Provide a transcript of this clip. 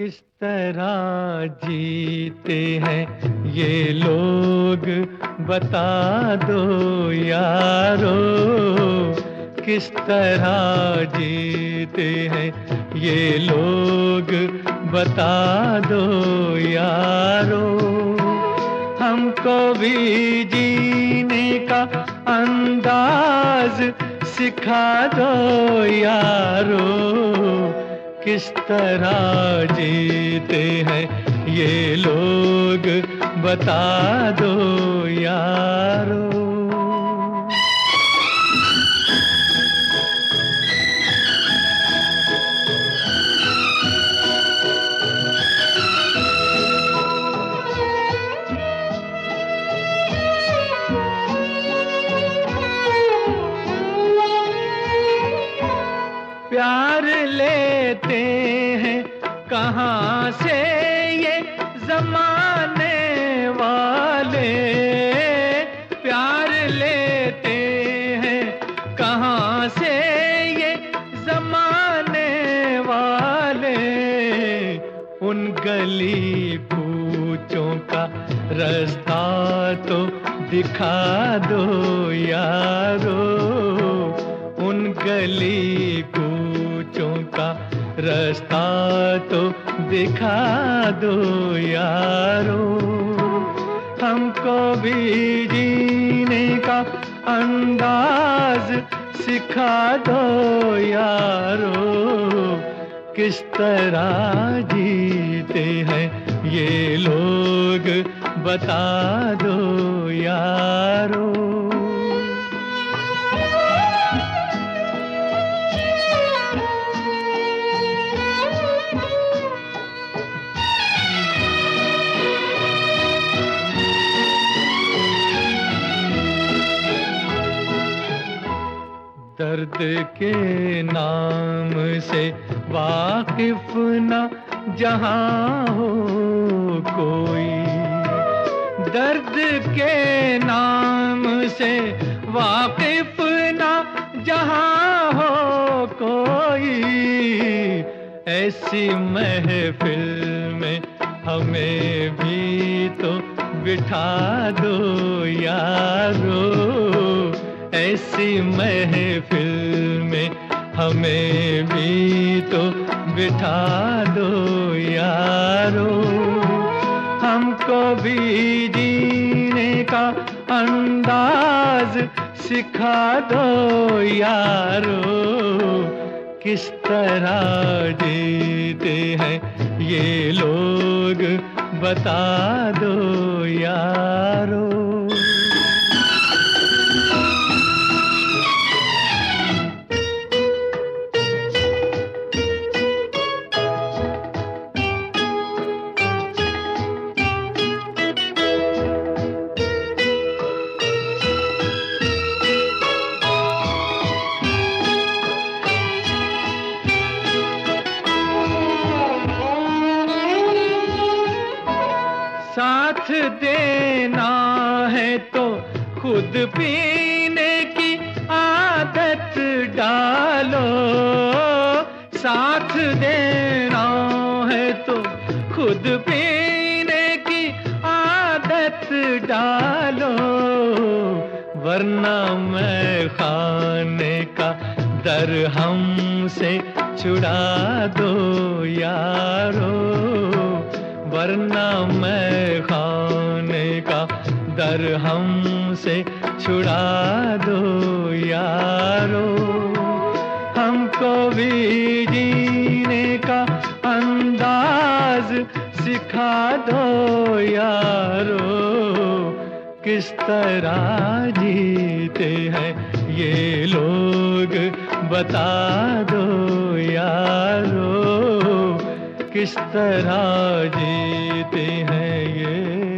किस तरह जीते हैं? ये लोग बता दो यारो, किस तरह जीते हैं? ये लोग बता दो यारो, हमको भी जीने का अंदाज सिखा दो यारो। किस तरह जीते हैं? ये लोग बता दो यारो। लेते हैं। कहाँ से ये जमाने वाले? प्यार लेते हैं। कहाँ से ये जमाने वाले? उन गली कूचों का रास्ता तो दिखा दो यारो। उन गली कूचों का रास्ता तो दिखा दो यारो। हमको भी जीने का अंदाज सिखा दो यारो। किस तरह जीते हैं ये लोग बता दो यारो। दर्द के नाम से वाकिफ न जहाँ हो कोई। दर्द के नाम से वाकिफ न जहाँ हो कोई। ऐसी महफिल में हमें भी तो बिठा दो यारो। ऐसी महफिल में हमें भी तो बिठा दो यारो। हमको भी जीने का अंदाज सिखा दो यारो। किस तरह जीते हैं ये लोग बता दो यारो। साथ देना है तो खुद पीने की आदत डालो। साथ देना है तो खुद पीने की आदत डालो। वरना मैं खाने का दर हमसे छुड़ा दो यारो। वरना मैं खाने का दर हमसे छुड़ा दो यारो। हमको भी जीने का अंदाज सिखा दो यारो। किस तरह जीते हैं ये लोग बता दो यारो। किस तरह जीते हैं ये?